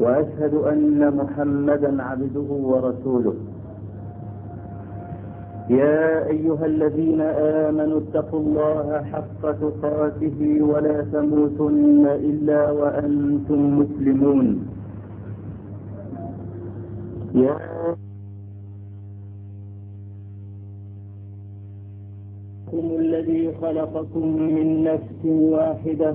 وأشهد أن محمدا عبده ورسوله. يا أيها الذين آمنوا اتقوا الله حق تقاته ولا تموتن إلا وأنتم مسلمون. يا الذي خلقكم من نفس واحدة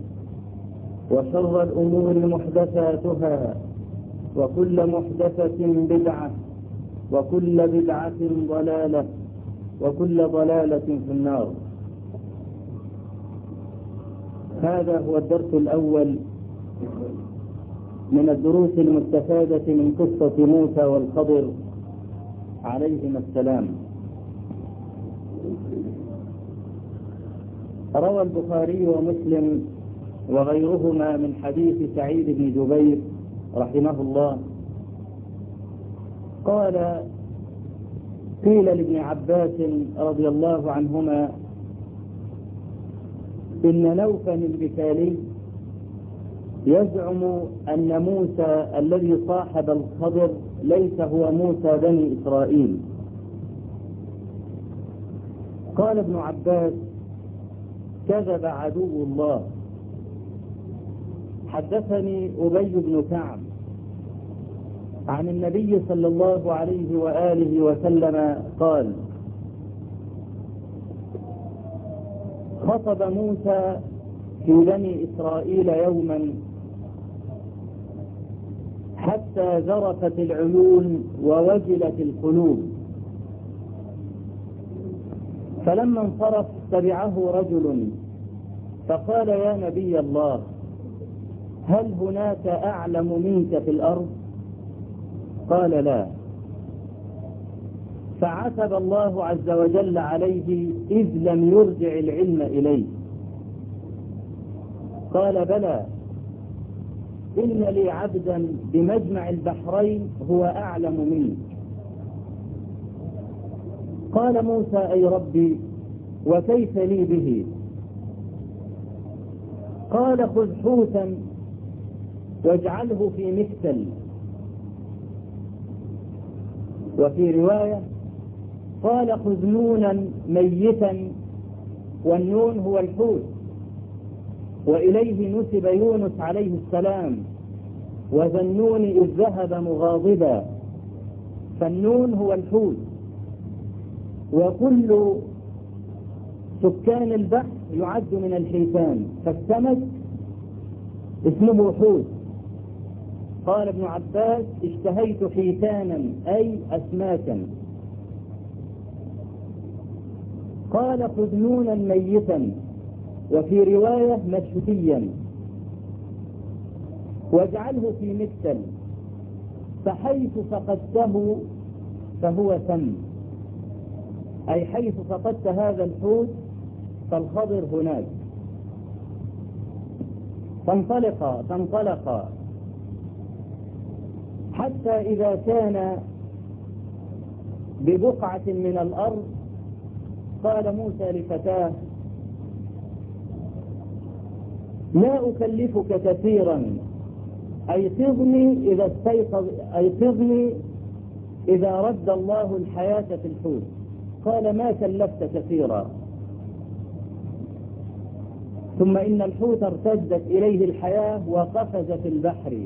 وشر الأمور محدثاتها وكل محدثة بدعة وكل بدعة ضلالة وكل ضلالة في النار. هذا هو الدرس الأول من الدروس المستفادة من قصة موسى والخضر عليهما السلام. روى البخاري ومسلم وغيرهما من حديث سعيد بن جبير رحمه الله. قال قيل لابن عباس رضي الله عنهما إن نوفا البكالي يزعم أن موسى الذي صاحب الخضر ليس هو موسى بني إسرائيل. قال ابن عباس كذب عدو الله. حدثني أبي بن كعب عن النبي صلى الله عليه وآله وسلم قال خطب موسى في بني إسرائيل يوما حتى زرفت العيون ووجلت القلوب. فلما انصرف تبعه رجل فقال يا نبي الله هل هناك أعلم منك في الأرض؟ قال لا. فعتب الله عز وجل عليه إذ لم يرجع العلم إليه. قال بلى. إن لي عبدا بمجمع البحرين هو أعلم منك. قال موسى أي ربي وكيف لي به؟ قال خذ حوتا واجعله في مكتل وفي رواية قال خذ نونا ميتا والنون هو الحوت وإليه نسب يونس عليه السلام وذا النون إذ ذهب مغاضبا فالنون هو الحوت وكل سكان البحر يعد من الحيتان فالسمك اسمه حوت قال ابن عباس اشتهيت حيتانا أي أسماكا. قال خذ نونا ميتا وفي رواية مشهديا واجعله في مكتل فحيث فقدته فهو سم. أي حيث فقدت هذا الحوت فالخضر هناك. فانطلق فانطلق. حتى إذا كان ببقعة من الأرض قال موسى لفتاه لا أكلفك كثيرا أيقظني إذا استيقظ أيقظني إذا رد الله الحياة في الحوت. قال ما كلفت كثيرا. ثم إن الحوت ارتدت إليه الحياة وقفز في البحر.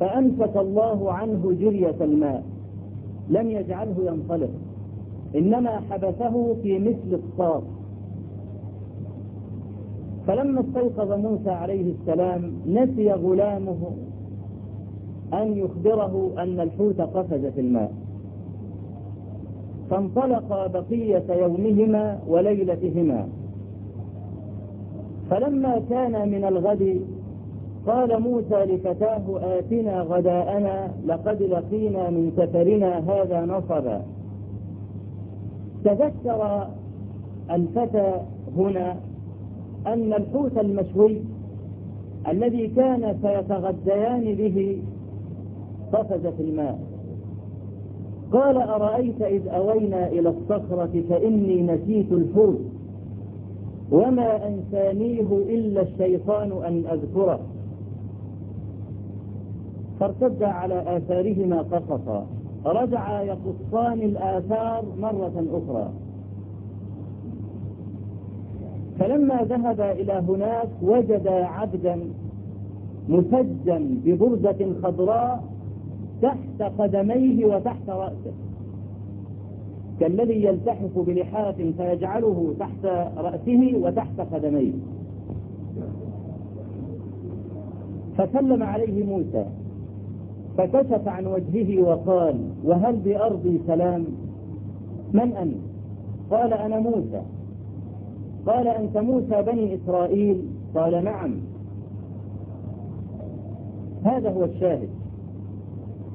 فأمسك الله عنه جرية الماء لم يجعله ينطلق إنما حبسه في مثل الصاف فلما استيقظ موسى عليه السلام نسي غلامه أن يخبره أن الحوت قفز في الماء. فانطلق بقية يومهما وليلتهما. فلما كان من الغد قال موسى لفتاه آتنا غداءنا لقد لقينا من سفرنا هذا نصبا. تذكر الفتى هنا أن الحوت المشوي الذي كان سيتغديان به قفز في الماء. قال أرأيت إذ أوينا إلى الصخرة فإني نسيت الحوت وما أنسانيه إلا الشيطان أن أذكره. فارتد على آثارهما قصصا رجعا يقصان الآثار مرة أخرى. فلما ذهب إلى هناك وجد عبدا مسجا ببردة خضراء تحت قدميه وتحت رأسه. كالذي يلتحف بلحاف فيجعله تحت رأسه وتحت قدميه. فسلم عليه موسى. فكشف عن وجهه وقال وهل بأرضي سلام؟ من أنت؟ قال أنا موسى. قال أنت موسى بني إسرائيل؟ قال نعم. هذا هو الشاهد.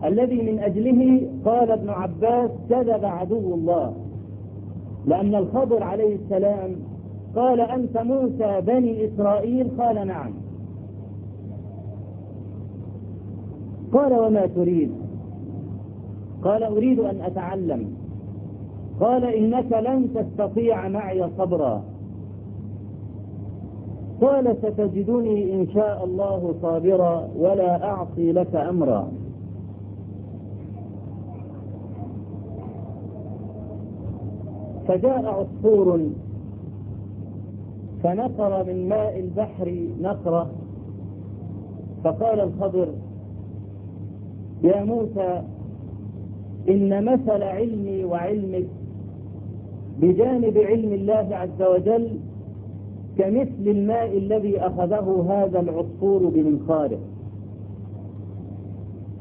الذي من أجله قال ابن عباس كذب عدو الله لأن الخضر عليه السلام قال أنت موسى بني إسرائيل؟ قال نعم. قال وما تريد؟ قال أريد أن أتعلم. قال إنك لن تستطيع معي صبرا. قال ستجدني إن شاء الله صابرا ولا أعصي لك أمرا. فجاء عصفور فنقر من ماء البحر نقرة. فقال الخضر يا موسى إن مثل علمي وعلمك بجانب علم الله عز وجل كمثل الماء الذي أخذه هذا العصفور بمنخاره.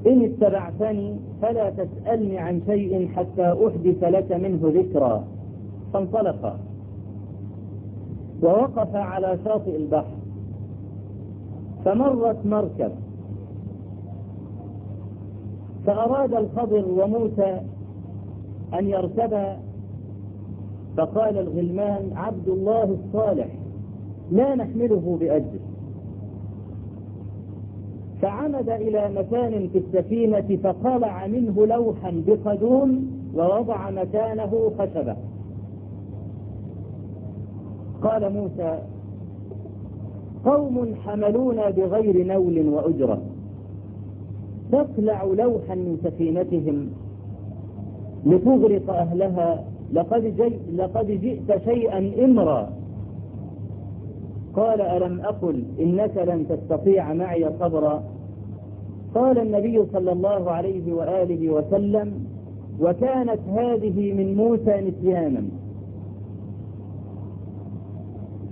إن اتبعتني فلا تسألني عن شيء حتى أحدث لك منه ذكرى فانطلقا ووقف على شاطئ البحر. فمرت مركب. فأراد الخضر وموسى أن يركبا فقال الغلمان عبد الله الصالح لا نحمله بأجر فعمد إلى مكان في السفينة فقلع منه لوحا بقدوم ووضع مكانه خشبة. قال موسى قوم حملونا بغير نول وأجرة. تقلع لوحا من سفينتهم لتغرق أهلها لقد, جي لقد جئت شيئا إمرا. قال ألم أقل إنك لن تستطيع معي صبرا؟ قال النبي صلى الله عليه وآله وسلم وكانت هذه من موسى نسيانا.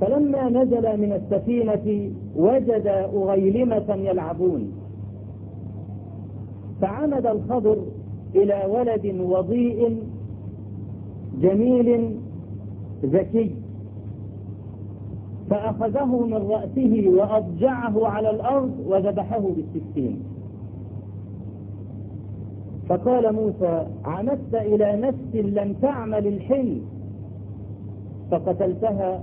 فلما نزل من السفينة وجد أغيلمة يلعبون. فعمد الخضر إلى ولد وضيء جميل ذكي فأخذه من رأسه وأضجعه على الأرض وذبحه بالسكين فقال موسى عمدت إلى نفس لم تعمل الحل فقتلتها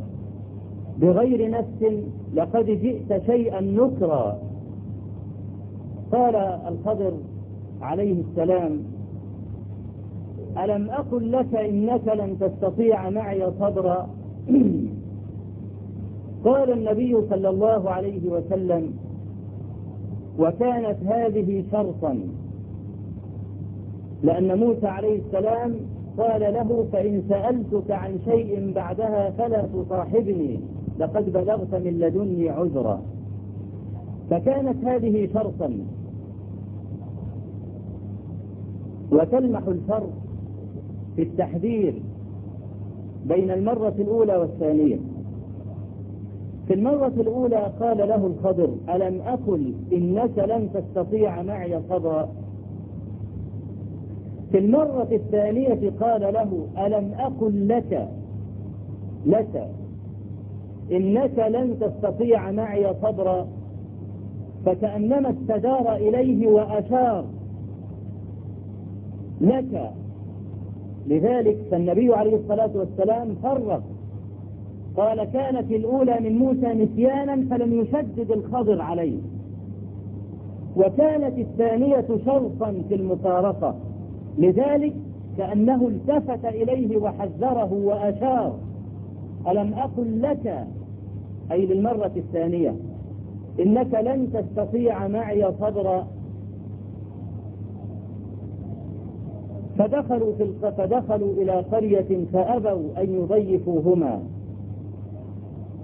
بغير نفس لقد جئت شيئا نكرا. قال الخضر عليه السلام ألم أقل لك إنك لن تستطيع معي صبرا؟ قال النبي صلى الله عليه وسلم وكانت هذه شرطا لأن موسى عليه السلام قال له فإن سألتك عن شيء بعدها فلا تصاحبني لقد بلغت من لدني عذرا. فكانت هذه شرطا. وتلمح الفرق في التحذير بين المرة الأولى والثانية. في المرة الأولى قال له الخضر ألم أقل إنك لن تستطيع معي صبرا في المرة الثانية قال له ألم أقل لك لك إنك لن تستطيع معي صبرا فكأنما استدار إليه وأشار لك. لذلك فالنبي عليه الصلاة والسلام فرق قال كانت الأولى من موسى نسيانا فلم يشدد الخضر عليه. وكانت الثانية شرطا في المفارقة لذلك كأنه التفت إليه وحذره وأشار. ألم أقل لك؟ أي للمرة الثانية. إنك لن تستطيع معي صبرا. فدخلوا في فدخلوا إلى قرية فأبوا أن يضيفوهما.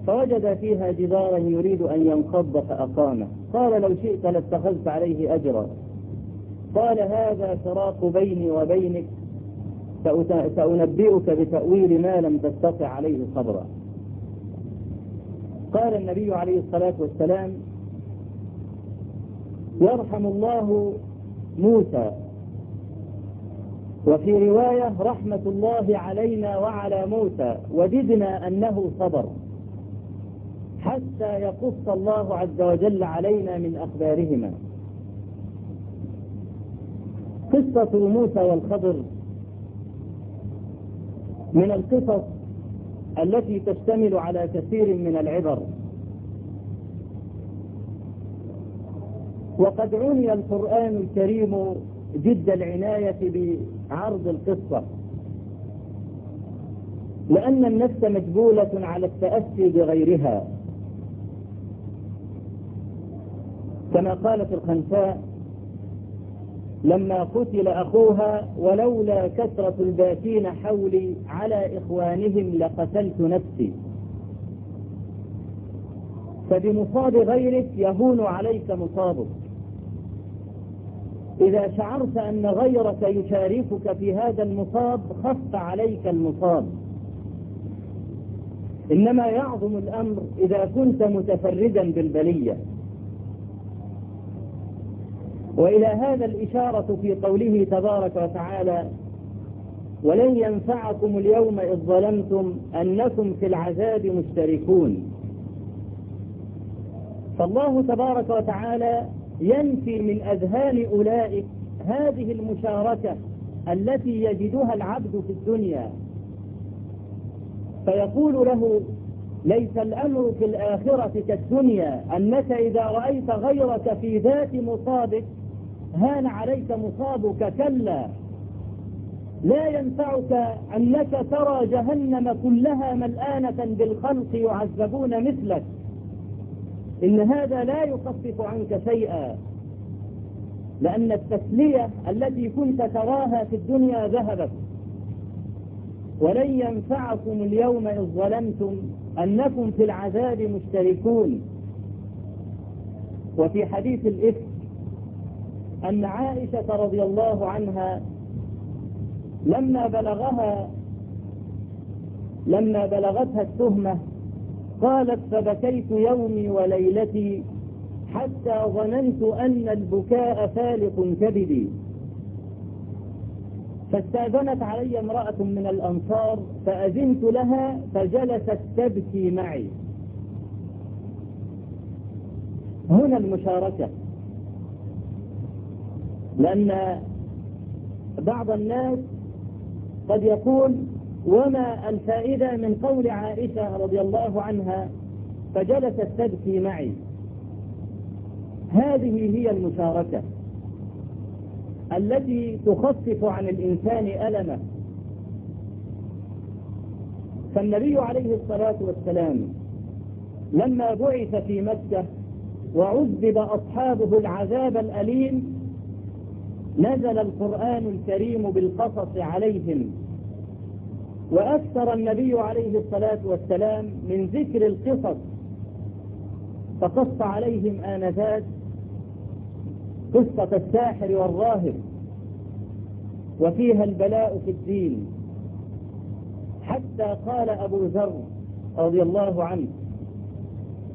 فوجد فيها جدارا يريد أن ينقض فأقامه. قال لو شئت لاتخذت عليه أجرا. قال هذا فراق بيني وبينك. سأنبئك بتأويل ما لم تستطع عليه صبرا قال النبي عليه الصلاة والسلام يرحم الله موسى وفي رواية رحمة الله علينا وعلى موسى وددنا أنه صبر حتى يقص الله عز وجل علينا من أخبارهما. قصة موسى والخضر من القصص التي تشتمل على كثير من العبر. وقد عني القرآن الكريم جد العناية بعرض القصة. لأن النفس مجبولة على التأسي بغيرها. كما قالت الخنساء لما قتل أخوها ولولا كثرة الباكين حولي على إخوانهم لقتلت نفسي. فبمصاب غيرك يهون عليك مصابك. إذا شعرت أن غيرك يشاركك في هذا المصاب خف عليك المصاب. إنما يعظم الأمر إذا كنت متفردا بالبلية. وإلى هذا الإشارة في قوله تبارك وتعالى ولن ينفعكم اليوم إذ ظلمتم أنكم في العذاب مشتركون. فالله تبارك وتعالى ينفي من أذهان أولئك هذه المشاركة التي يجدها العبد في الدنيا. فيقول له ليس الأمر في الآخرة كالدنيا أنك إذا رأيت غيرك في ذات مصابك هان عليك مصابك كلا. لا ينفعك أنك ترى جهنم كلها ملآنة بالخلق يعذبون مثلك. إن هذا لا يخفف عنك شيئا. لأن التسلية التي كنت تراها في الدنيا ذهبت. ولن ينفعكم اليوم إذ ظلمتم أنكم في العذاب مشتركون. وفي حديث الإفك أن عائشة رضي الله عنها لما بلغها لما بلغتها التهمة قالت فبكيت يومي وليلتي حتى ظننت أن البكاء فالق كبدي. فاستأذنت علي امرأة من الأنصار فأذنت لها فجلست تبكي معي. هنا المشاركة. لأن بعض الناس قد يقول وما الفائدة من قول عائشة رضي الله عنها فجلست تبكي معي. هذه هي المشاركة التي تخفف عن الإنسان ألمه. فالنبي عليه الصلاة والسلام لما بعث في مكة وعذب أصحابه العذاب الأليم نزل القرآن الكريم بالقصص عليهم. وأكثر النبي عليه الصلاة والسلام من ذكر القصص فقص عليهم آنذاك قصة الساحر والراهب وفيها البلاء في الدين. حتى قال أبو ذر رضي الله عنه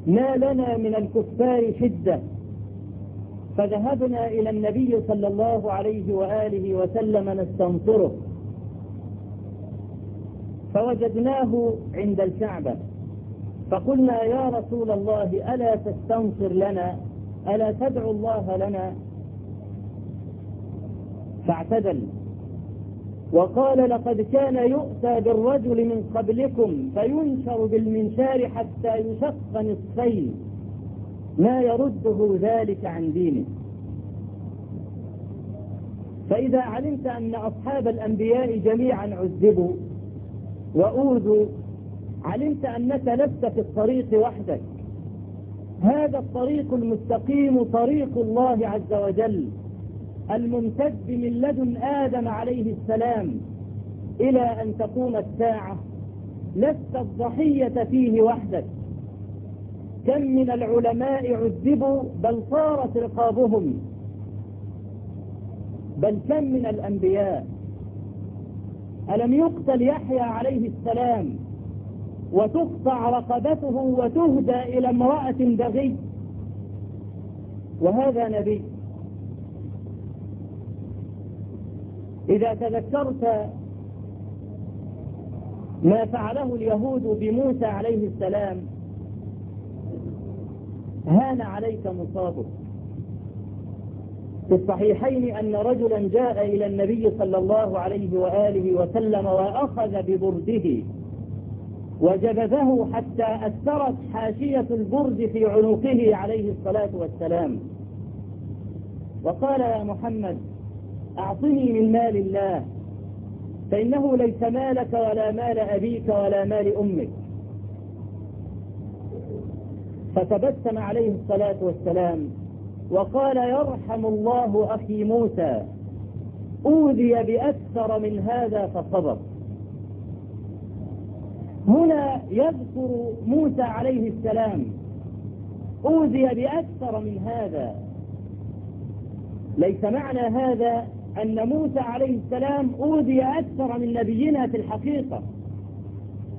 ما لنا من الكفار شدة فذهبنا إلى النبي صلى الله عليه وآله وسلم نستنصره. فوجدناه عند الكعبة. فقلنا يا رسول الله ألا تستنصر لنا؟ ألا تدعو الله لنا؟ فاعتدل. وقال لقد كان يؤتى بالرجل من قبلكم فينشر بالمنشار حتى يشق نصفين. ما يرده ذلك عن دينه. فإذا علمت أن أصحاب الأنبياء جميعا عذبوا وأوذوا علمت أنك لست في الطريق وحدك. هذا الطريق المستقيم طريق الله عز وجل الممتد من لدن آدم عليه السلام إلى أن تقوم الساعة. لست الضحية فيه وحدك. كم من العلماء عذبوا بل صارت رقابهم. بل كم من الأنبياء. ألم يقتل يحيى عليه السلام وتقطع رقبته وتهدى إلى امرأة بغي؟ وهذا نبي. إذا تذكرت ما فعله اليهود بموسى عليه السلام هان عليك مصابه. في الصحيحين أن رجلا جاء إلى النبي صلى الله عليه وآله وسلم وأخذ ببرده. وجبذه حتى أثرت حاشية البرد في عنقه عليه الصلاة والسلام. وقال يا محمد أعطني من مال الله فإنه ليس مالك ولا مال أبيك ولا مال أمك. فتبسم عليه الصلاة والسلام. وقال يرحم الله أخي موسى أوذي بأكثر من هذا فصبر. هنا يذكر موسى عليه السلام أوذي بأكثر من هذا. ليس معنى هذا أن موسى عليه السلام أوذي أكثر من نبينا في الحقيقة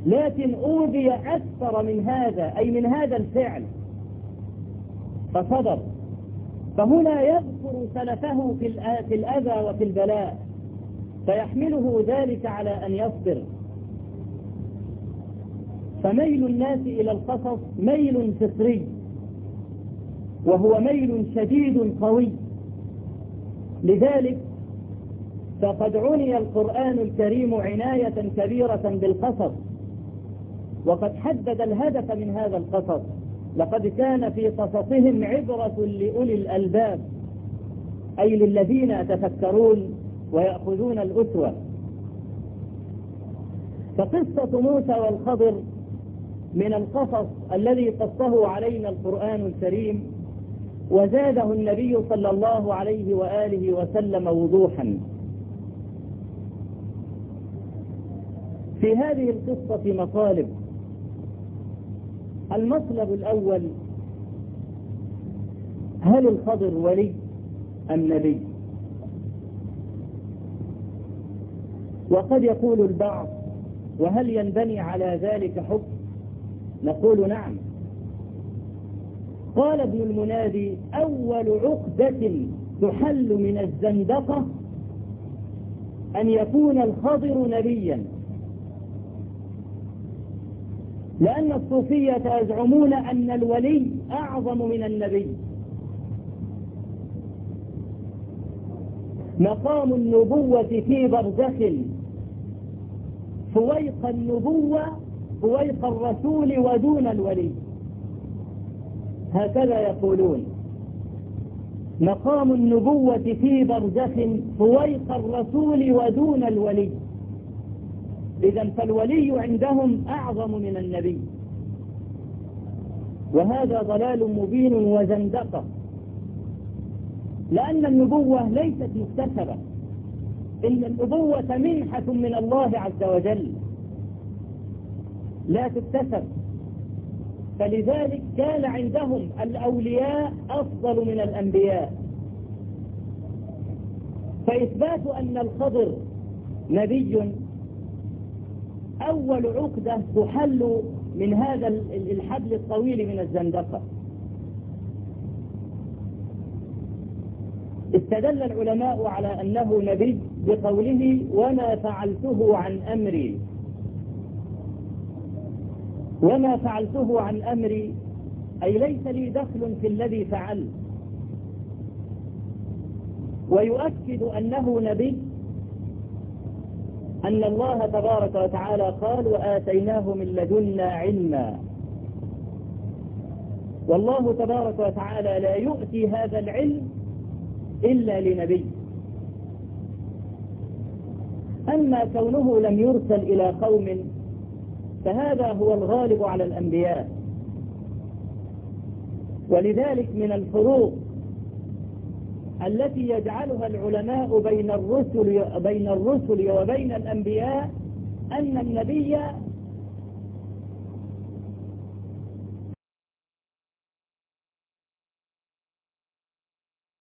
لكن أوذي أكثر من هذا أي من هذا الفعل. فصبر. فهنا يذكر سلفه في الأذى وفي البلاء فيحمله ذلك على أن يصبر. فميل الناس إلى القصص ميل فطري وهو ميل شديد قوي. لذلك فقد عني القرآن الكريم عناية كبيرة بالقصص وقد حدد الهدف من هذا القصص. لقد كان في قصصهم عبرة لأولي الألباب أي للذين يتفكرون ويأخذون الأسوة. فقصة موسى والخضر من القصص الذي قصه علينا القرآن الكريم وزاده النبي صلى الله عليه وآله وسلم وضوحا. في هذه القصة مطالب. المطلب الأول هل الخضر ولي أم نبي وقد يقول البعض وهل ينبني على ذلك حكم؟ نقول نعم. قال ابن المنادي أول عقدة تحل من الزندقة أن يكون الخضر نبيا. لأن الصوفية يزعمون أن الولي أعظم من النبي. مقام النبوة في برزخ. فويق النبوة فويق الرسول ودون الولي. هكذا يقولون. مقام النبوة في برزخ فويق الرسول ودون الولي. إذا فالولي عندهم أعظم من النبي. وهذا ضلال مبين وزندقة. لأن النبوة ليست مكتسبة. إن النبوة منحة من الله عز وجل. لا تكتسب. فلذلك كان عندهم الأولياء أفضل من الأنبياء. فإثبات أن الخضر نبي أول عقدة تحل من هذا الحبل الطويل من الزندقة. استدل العلماء على أنه نبي بقوله وما فعلته عن أمري. وما فعلته عن أمري. أي ليس لي دخل في الذي فعلت ويؤكد أنه نبي أن الله تبارك وتعالى قال وآتيناه من لدنا علما. والله تبارك وتعالى لا يؤتي هذا العلم إلا لنبي. أما كونه لم يرسل إلى قوم فهذا هو الغالب على الأنبياء. ولذلك من الفروق التي يجعلها العلماء بين الرسل بين الرسل وبين الأنبياء أن النبي